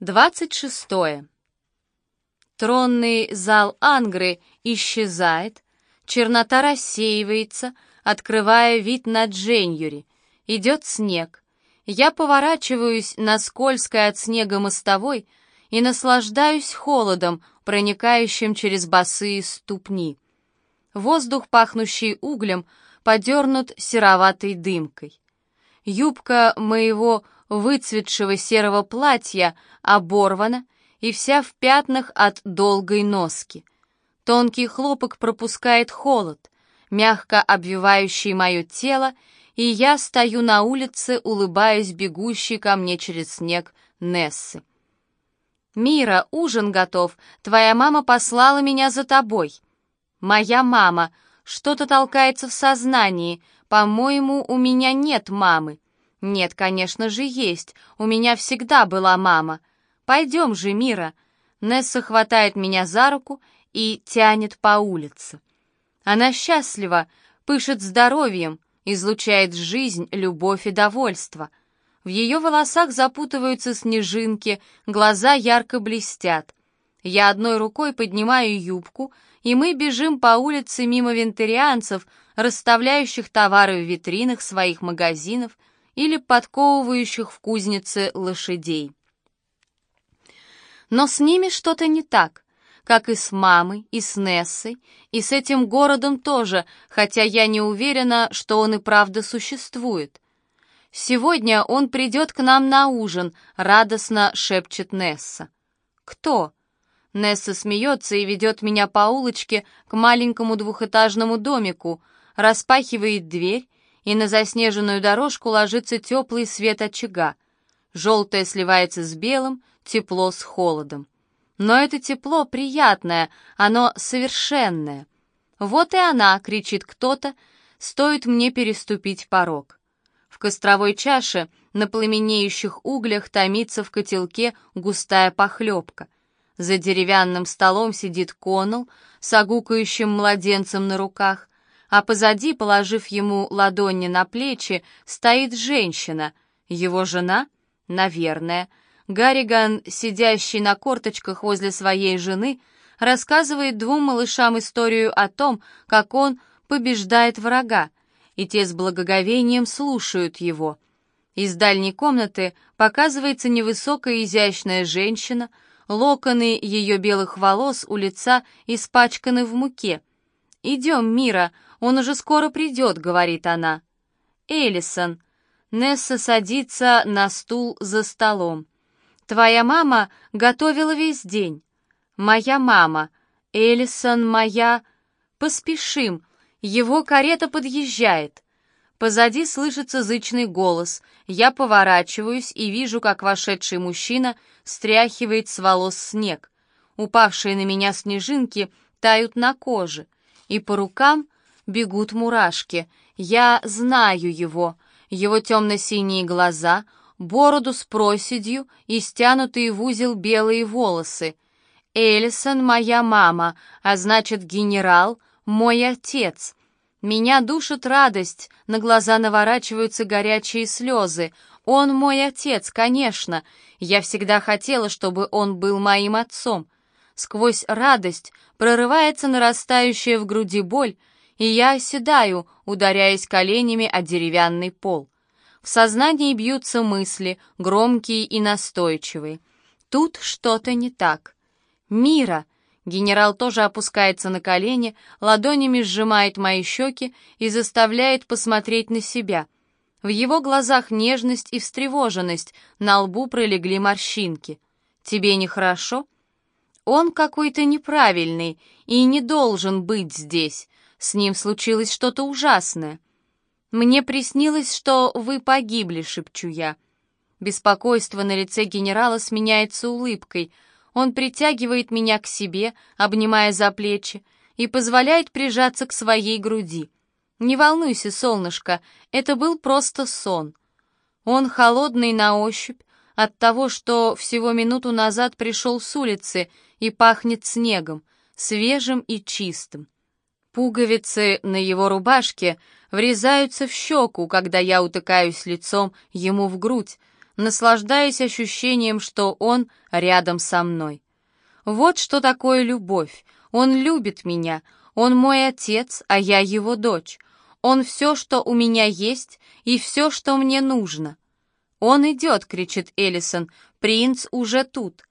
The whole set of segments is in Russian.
26. Тронный зал Ангры исчезает, чернота рассеивается, открывая вид на Дженюри. Идет снег. Я поворачиваюсь на скользкой от снега мостовой и наслаждаюсь холодом, проникающим через босые ступни. Воздух, пахнущий углем, подернут сероватой дымкой. Юбка моего выцветшего серого платья оборвана и вся в пятнах от долгой носки. Тонкий хлопок пропускает холод, мягко обвивающий мое тело, и я стою на улице, улыбаясь бегущей ко мне через снег Нессы. «Мира, ужин готов. Твоя мама послала меня за тобой». «Моя мама. Что-то толкается в сознании. По-моему, у меня нет мамы». «Нет, конечно же, есть. У меня всегда была мама. Пойдем же, Мира». Несса хватает меня за руку и тянет по улице. Она счастлива, пышет здоровьем, излучает жизнь, любовь и довольство. В ее волосах запутываются снежинки, глаза ярко блестят. Я одной рукой поднимаю юбку, и мы бежим по улице мимо вентарианцев, расставляющих товары в витринах своих магазинов, или подковывающих в кузнице лошадей. Но с ними что-то не так, как и с мамой, и с Нессой, и с этим городом тоже, хотя я не уверена, что он и правда существует. «Сегодня он придет к нам на ужин», — радостно шепчет Несса. «Кто?» Несса смеется и ведет меня по улочке к маленькому двухэтажному домику, распахивает дверь, и на заснеженную дорожку ложится теплый свет очага. Желтое сливается с белым, тепло с холодом. Но это тепло приятное, оно совершенное. «Вот и она!» — кричит кто-то, стоит мне переступить порог. В костровой чаше на пламенеющих углях томится в котелке густая похлебка. За деревянным столом сидит Коннелл с огукающим младенцем на руках, а позади, положив ему ладони на плечи, стоит женщина, его жена, наверное. Гарриган, сидящий на корточках возле своей жены, рассказывает двум малышам историю о том, как он побеждает врага, и те с благоговением слушают его. Из дальней комнаты показывается невысокая изящная женщина, локоны ее белых волос у лица испачканы в муке. «Идем, Мира, он уже скоро придет», — говорит она. «Эллисон». Несса садится на стул за столом. «Твоя мама готовила весь день». «Моя мама». «Эллисон, моя...» «Поспешим, его карета подъезжает». Позади слышится зычный голос. Я поворачиваюсь и вижу, как вошедший мужчина стряхивает с волос снег. Упавшие на меня снежинки тают на коже, и по рукам бегут мурашки. Я знаю его. Его темно-синие глаза, бороду с проседью и стянутые в узел белые волосы. Элисон моя мама, а значит генерал мой отец. Меня душит радость, на глаза наворачиваются горячие слезы. Он мой отец, конечно. Я всегда хотела, чтобы он был моим отцом. Сквозь радость прорывается нарастающая в груди боль, и я оседаю, ударяясь коленями о деревянный пол. В сознании бьются мысли, громкие и настойчивые. Тут что-то не так. «Мира!» Генерал тоже опускается на колени, ладонями сжимает мои щеки и заставляет посмотреть на себя. В его глазах нежность и встревоженность, на лбу пролегли морщинки. «Тебе нехорошо?» «Он какой-то неправильный и не должен быть здесь. С ним случилось что-то ужасное. Мне приснилось, что вы погибли, шепчу я. Беспокойство на лице генерала сменяется улыбкой. Он притягивает меня к себе, обнимая за плечи, и позволяет прижаться к своей груди. Не волнуйся, солнышко, это был просто сон. Он холодный на ощупь, от того, что всего минуту назад пришел с улицы и пахнет снегом, свежим и чистым. Пуговицы на его рубашке врезаются в щеку, когда я утыкаюсь лицом ему в грудь, наслаждаясь ощущением, что он рядом со мной. Вот что такое любовь. Он любит меня. Он мой отец, а я его дочь. Он все, что у меня есть, и все, что мне нужно. «Он идет!» — кричит Эллисон. «Принц уже тут!»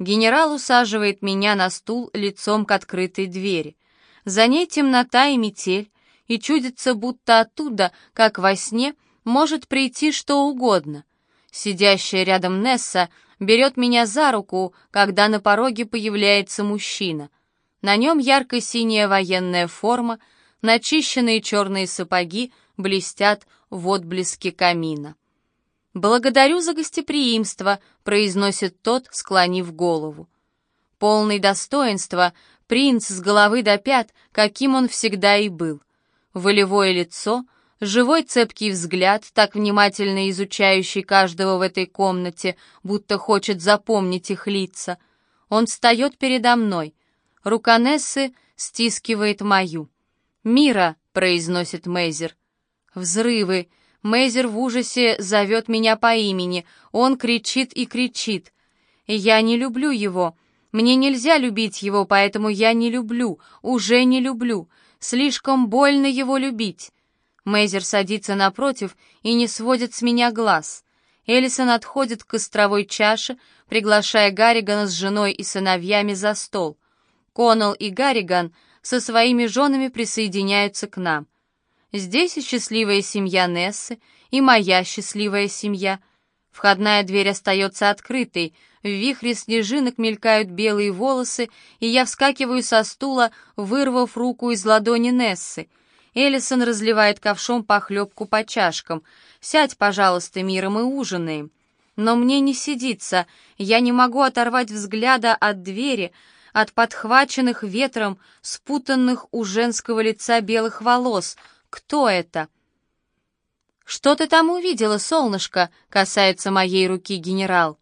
Генерал усаживает меня на стул лицом к открытой двери. За ней темнота и метель, и чудится, будто оттуда, как во сне, может прийти что угодно. Сидящая рядом Несса берет меня за руку, когда на пороге появляется мужчина. На нем ярко-синяя военная форма, начищенные черные сапоги блестят в отблеске камина. «Благодарю за гостеприимство», — произносит тот, склонив голову. Полный достоинства, принц с головы до пят, каким он всегда и был. Волевое лицо, живой цепкий взгляд, так внимательно изучающий каждого в этой комнате, будто хочет запомнить их лица. Он встает передо мной. Рука Нессы стискивает мою. «Мира», — произносит Мейзер. Взрывы, Мейзер в ужасе зовет меня по имени. Он кричит и кричит. Я не люблю его. Мне нельзя любить его, поэтому я не люблю. Уже не люблю. Слишком больно его любить. Мейзер садится напротив и не сводит с меня глаз. Эллисон отходит к костровой чаше, приглашая Гарригана с женой и сыновьями за стол. Коннелл и Гарриган со своими женами присоединяются к нам. Здесь и счастливая семья Нессы, и моя счастливая семья. Входная дверь остается открытой, в вихре снежинок мелькают белые волосы, и я вскакиваю со стула, вырвав руку из ладони Нессы. Эллисон разливает ковшом похлебку по чашкам. «Сядь, пожалуйста, миром и ужинаем». Но мне не сидится, я не могу оторвать взгляда от двери, от подхваченных ветром, спутанных у женского лица белых волос — кто это?» «Что ты там увидела, солнышко?» — касается моей руки генерал.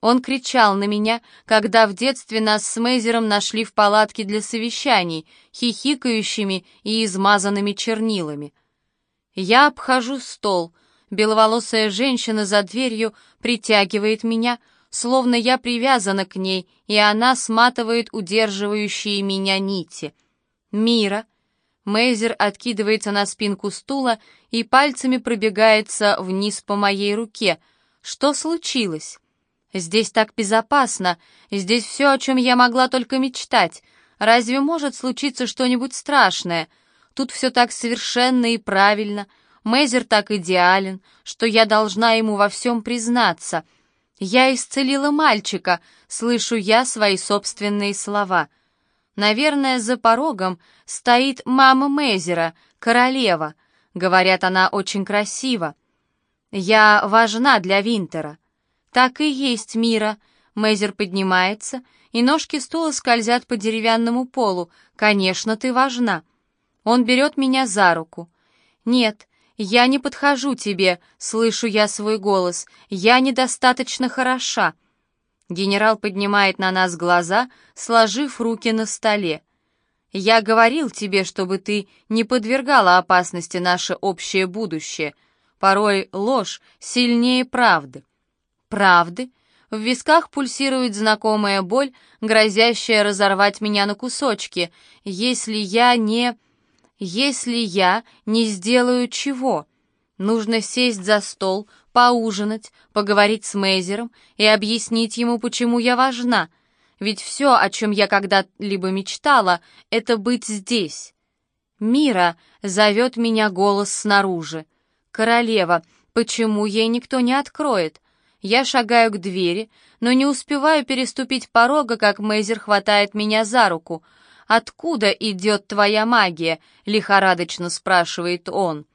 Он кричал на меня, когда в детстве нас с Мейзером нашли в палатке для совещаний, хихикающими и измазанными чернилами. Я обхожу стол. Беловолосая женщина за дверью притягивает меня, словно я привязана к ней, и она сматывает удерживающие меня нити. Мира — Мейзер откидывается на спинку стула и пальцами пробегается вниз по моей руке. Что случилось? Здесь так безопасно, здесь все, о чем я могла только мечтать. Разве может случиться что-нибудь страшное? Тут все так совершенно и правильно. Мейзер так идеален, что я должна ему во всем признаться. Я исцелила мальчика, слышу я свои собственные слова — Наверное, за порогом стоит мама Мейзера, королева. Говорят, она очень красива. Я важна для Винтера. Так и есть, Мира. Мейзер поднимается, и ножки стула скользят по деревянному полу. Конечно, ты важна. Он берет меня за руку. Нет, я не подхожу тебе, слышу я свой голос. Я недостаточно хороша. Генерал поднимает на нас глаза, сложив руки на столе. «Я говорил тебе, чтобы ты не подвергала опасности наше общее будущее. Порой ложь сильнее правды». «Правды?» В висках пульсирует знакомая боль, грозящая разорвать меня на кусочки. «Если я не...» «Если я не сделаю чего?» Нужно сесть за стол, поужинать, поговорить с Мейзером и объяснить ему, почему я важна. Ведь все, о чем я когда-либо мечтала, это быть здесь. «Мира!» — зовет меня голос снаружи. «Королева, почему ей никто не откроет?» Я шагаю к двери, но не успеваю переступить порога, как Мейзер хватает меня за руку. «Откуда идет твоя магия?» — лихорадочно спрашивает он.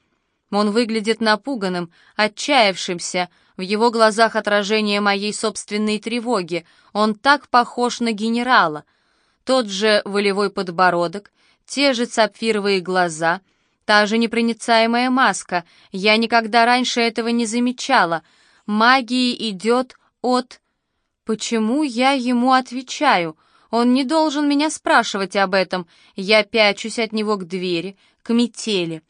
Он выглядит напуганным, отчаявшимся, в его глазах отражение моей собственной тревоги. Он так похож на генерала. Тот же волевой подбородок, те же сапфировые глаза, та же непроницаемая маска. Я никогда раньше этого не замечала. Магии идет от... Почему я ему отвечаю? Он не должен меня спрашивать об этом. Я пячусь от него к двери, к метели.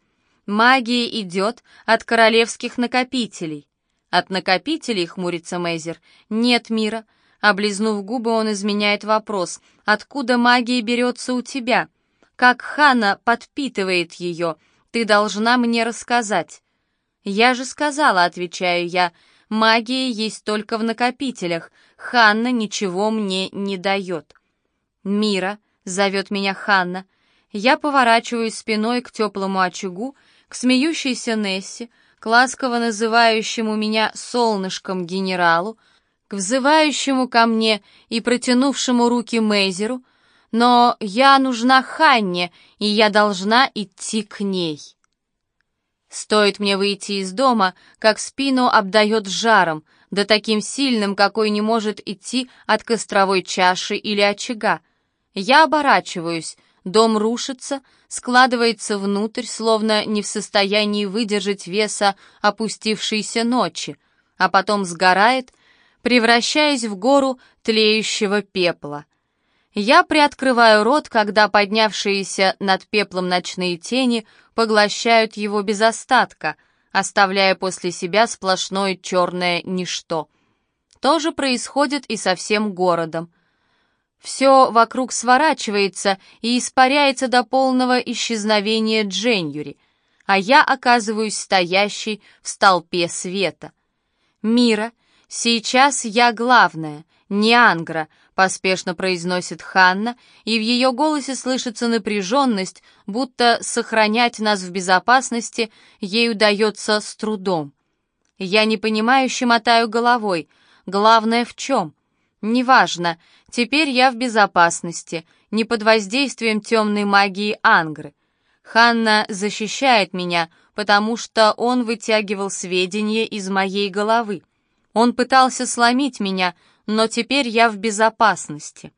Магия идет от королевских накопителей. От накопителей, хмурится Мейзер, нет мира. Облизнув губы, он изменяет вопрос. Откуда магия берется у тебя? Как Хана подпитывает ее? Ты должна мне рассказать. Я же сказала, отвечаю я, магия есть только в накопителях. Ханна ничего мне не дает. Мира, зовет меня Ханна. Я поворачиваюсь спиной к теплому очагу, к смеющейся Нессе, к ласково называющему меня солнышком генералу, к взывающему ко мне и протянувшему руки Мейзеру, но я нужна Ханне, и я должна идти к ней. Стоит мне выйти из дома, как спину обдает жаром, да таким сильным, какой не может идти от костровой чаши или очага. Я оборачиваюсь, дом рушится, складывается внутрь, словно не в состоянии выдержать веса опустившейся ночи, а потом сгорает, превращаясь в гору тлеющего пепла. Я приоткрываю рот, когда поднявшиеся над пеплом ночные тени поглощают его без остатка, оставляя после себя сплошное черное ничто. То же происходит и со всем городом. Все вокруг сворачивается и испаряется до полного исчезновения Дженюри, а я оказываюсь стоящей в столпе света. Мира, сейчас я главная, не Ангра, поспешно произносит Ханна, и в ее голосе слышится напряженность, будто сохранять нас в безопасности ей удается с трудом. Я непонимающе мотаю головой. Главное в чем? Неважно, теперь я в безопасности, не под воздействием темной магии Ангры. Ханна защищает меня, потому что он вытягивал сведения из моей головы. Он пытался сломить меня, но теперь я в безопасности.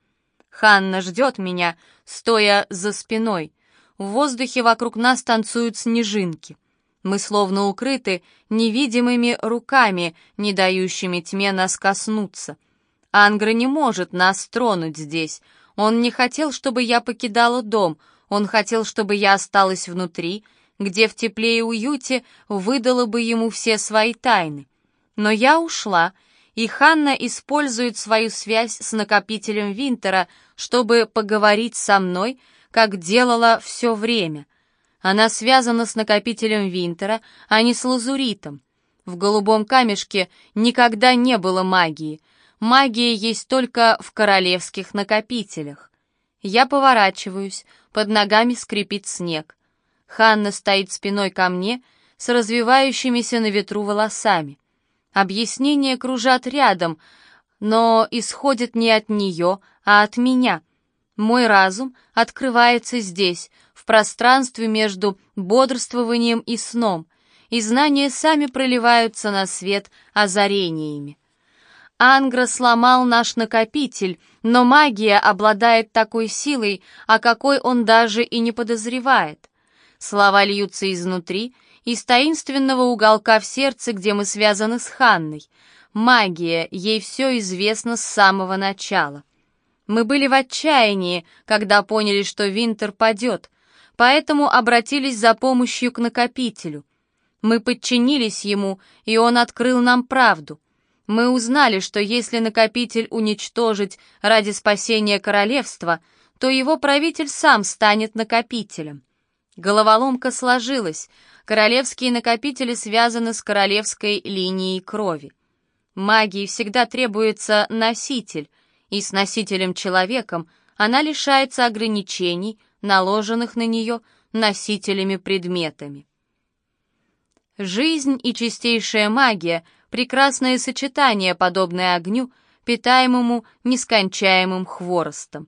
Ханна ждет меня, стоя за спиной. В воздухе вокруг нас танцуют снежинки. Мы словно укрыты невидимыми руками, не дающими тьме нас коснуться. Ангра не может нас тронуть здесь. Он не хотел, чтобы я покидала дом. Он хотел, чтобы я осталась внутри, где в тепле и уюте выдала бы ему все свои тайны. Но я ушла, и Ханна использует свою связь с накопителем Винтера, чтобы поговорить со мной, как делала все время. Она связана с накопителем Винтера, а не с лазуритом. В голубом камешке никогда не было магии — Магия есть только в королевских накопителях. Я поворачиваюсь, под ногами скрипит снег. Ханна стоит спиной ко мне с развивающимися на ветру волосами. Объяснения кружат рядом, но исходят не от нее, а от меня. Мой разум открывается здесь, в пространстве между бодрствованием и сном, и знания сами проливаются на свет озарениями. Ангра сломал наш накопитель, но магия обладает такой силой, о какой он даже и не подозревает. Слова льются изнутри, из таинственного уголка в сердце, где мы связаны с Ханной. Магия, ей все известно с самого начала. Мы были в отчаянии, когда поняли, что Винтер падет, поэтому обратились за помощью к накопителю. Мы подчинились ему, и он открыл нам правду. Мы узнали, что если накопитель уничтожить ради спасения королевства, то его правитель сам станет накопителем. Головоломка сложилась. Королевские накопители связаны с королевской линией крови. Магии всегда требуется носитель, и с носителем-человеком она лишается ограничений, наложенных на нее носителями-предметами. Жизнь и чистейшая магия — прекрасное сочетание, подобное огню, питаемому нескончаемым хворостом.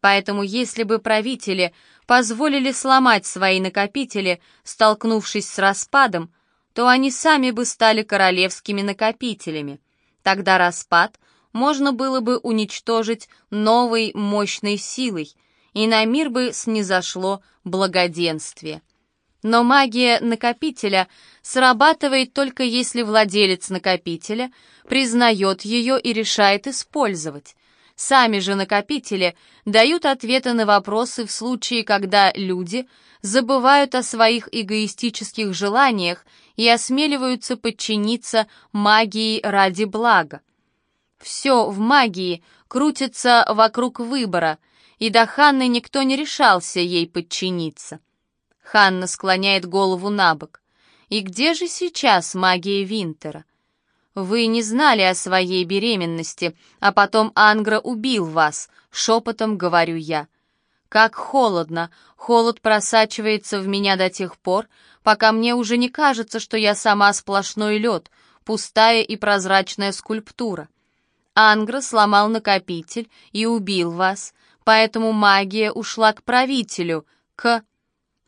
Поэтому если бы правители позволили сломать свои накопители, столкнувшись с распадом, то они сами бы стали королевскими накопителями. Тогда распад можно было бы уничтожить новой мощной силой, и на мир бы снизошло благоденствие. Но магия накопителя срабатывает только если владелец накопителя признает ее и решает использовать. Сами же накопители дают ответы на вопросы в случае, когда люди забывают о своих эгоистических желаниях и осмеливаются подчиниться магии ради блага. Все в магии крутится вокруг выбора, и до Ханны никто не решался ей подчиниться. Ханна склоняет голову на бок. И где же сейчас магия Винтера? Вы не знали о своей беременности, а потом Ангра убил вас, шепотом говорю я. Как холодно, холод просачивается в меня до тех пор, пока мне уже не кажется, что я сама сплошной лед, пустая и прозрачная скульптура. Ангра сломал накопитель и убил вас, поэтому магия ушла к правителю, к...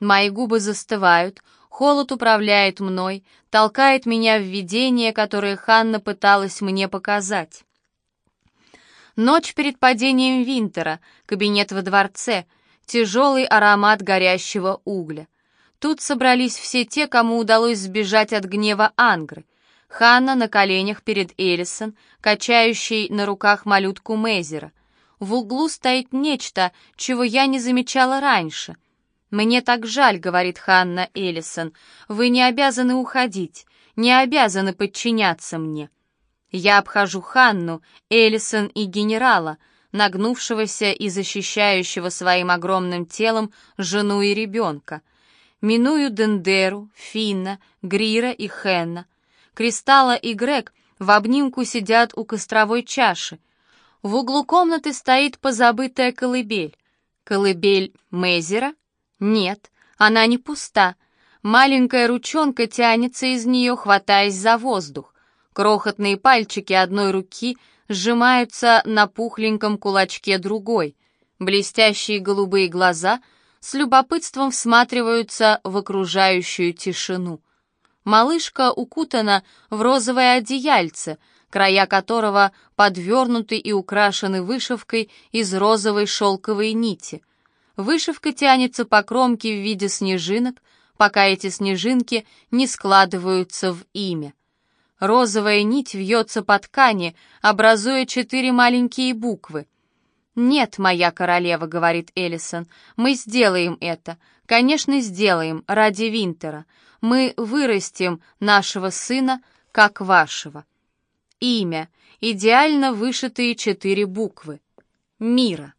Мои губы застывают, Холод управляет мной, толкает меня в видение, которое Ханна пыталась мне показать. Ночь перед падением Винтера, кабинет во дворце, тяжелый аромат горящего угля. Тут собрались все те, кому удалось сбежать от гнева Ангры. Ханна на коленях перед Элисон, качающей на руках малютку Мейзера. В углу стоит нечто, чего я не замечала раньше — «Мне так жаль», — говорит Ханна Эллисон. «Вы не обязаны уходить, не обязаны подчиняться мне». Я обхожу Ханну, Эллисон и генерала, нагнувшегося и защищающего своим огромным телом жену и ребенка. Миную Дендеру, Финна, Грира и Хенна. Кристалла и Грег в обнимку сидят у костровой чаши. В углу комнаты стоит позабытая колыбель. Колыбель Мейзера? Нет, она не пуста. Маленькая ручонка тянется из нее, хватаясь за воздух. Крохотные пальчики одной руки сжимаются на пухленьком кулачке другой. Блестящие голубые глаза с любопытством всматриваются в окружающую тишину. Малышка укутана в розовое одеяльце, края которого подвернуты и украшены вышивкой из розовой шелковой нити — Вышивка тянется по кромке в виде снежинок, пока эти снежинки не складываются в имя. Розовая нить вьется по ткани, образуя четыре маленькие буквы. «Нет, моя королева», — говорит Эллисон, — «мы сделаем это. Конечно, сделаем, ради Винтера. Мы вырастим нашего сына, как вашего». Имя. Идеально вышитые четыре буквы. Мира.